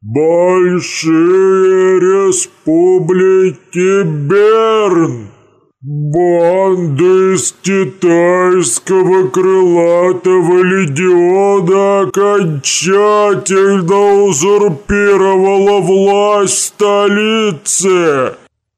Большие республики Берн. Банда из китайского крылатого легиона окончательно узурпировала власть в столице.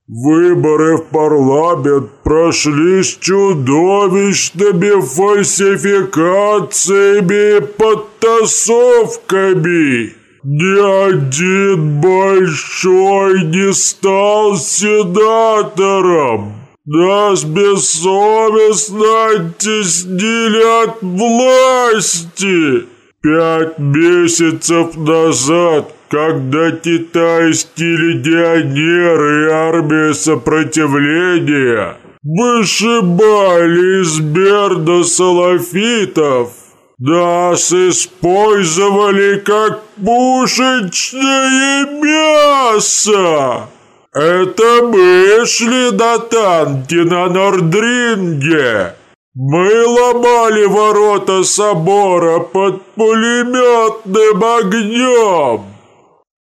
Выборы в парламент прошли с чудовищными фальсификациями и подтасовками. Ни один большой не стал сенатором. Нас бессовестно оттеснили от власти. Пять месяцев назад, когда китайские легионеры и армия сопротивления вышибали из Берда салафитов, нас использовали как пушечное мясо. Это мы шли до танки на Нордринге. Мы ломали ворота собора под пулеметным огнем.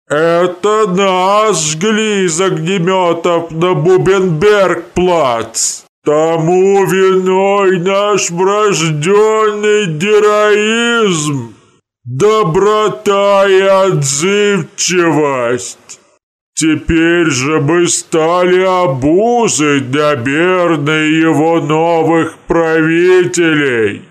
Это нас жгли из огнеметов на Бубенберг-плац. Тому виной наш врожденный героизм, доброта и отзывчивость. Теперь же мы стали обузой для Берна и его новых правителей.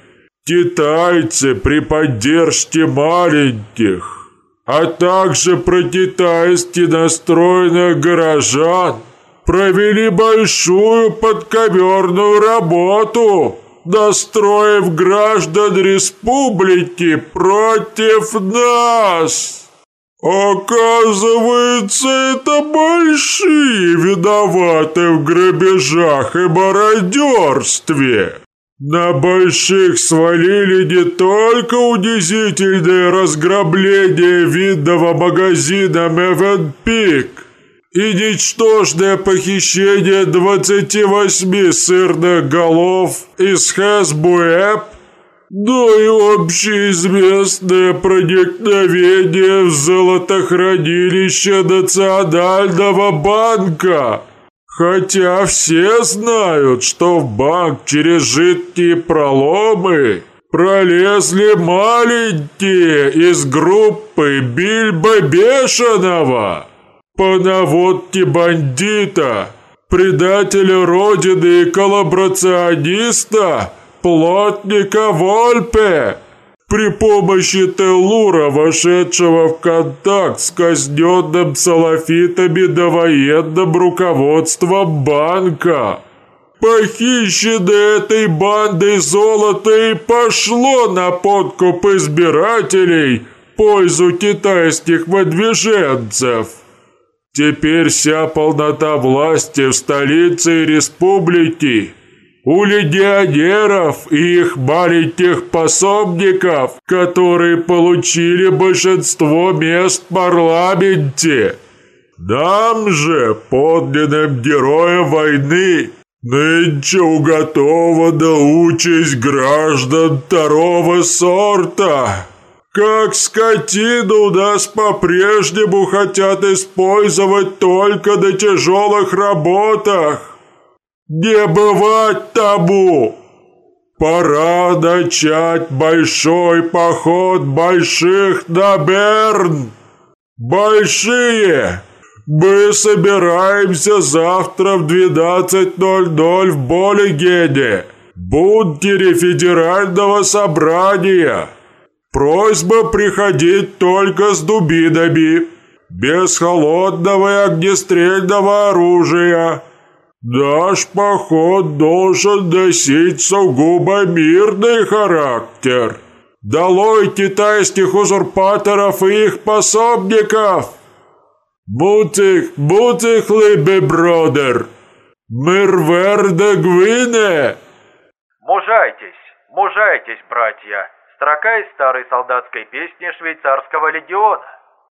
Китайцы при поддержке маленьких, а также про-китайски настроенных горожан провели большую подковерную работу, настроив граждан республики против нас». Оказывается, это большие виноваты в грабежах и мародерстве. На больших свалили не только унизительное разграбление видного магазина Мевенпик и ничтожное похищение 28 сырных голов из Хэсбуэп, но и общеизвестное проникновение в золотохранилище Национального банка. Хотя все знают, что в банк через жидкие проломы пролезли маленькие из группы Бильбо Бешеного. По наводке бандита, предателя Родины и коллаборациониста – плотника Вольпе, при помощи Телура, вошедшего в контакт с казненным салафитами довоенным руководством банка. Похищенное этой бандой золото и пошло на подкуп избирателей в пользу китайских выдвиженцев. Теперь вся полнота власти в столице республики – у легионеров и их маленьких пособников, которые получили большинство мест в парламенте. Нам же, подлинным героям войны, нынче уготована участь граждан второго сорта. Как скотину нас по-прежнему хотят использовать только на тяжелых работах. Не бывать тому! Пора начать большой поход больших на Берн! Большие! Мы собираемся завтра в 12.00 в Болигене, бункере Федерального собрания. Просьба приходить только с дубинами, без холодного и огнестрельного оружия – Наш поход должен носить сугубо мирный характер. Долой китайских узурпаторов и их пособников! Мутих, мутих, либе бродер! Мирверде гвине! Мужайтесь, мужайтесь, братья! Строка из старой солдатской песни швейцарского легиона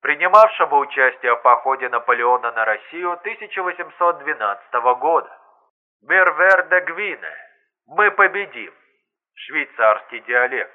принимавшего участие в походе Наполеона на Россию 1812 года. Мерверде Гвине. Мы победим. Швейцарский диалект.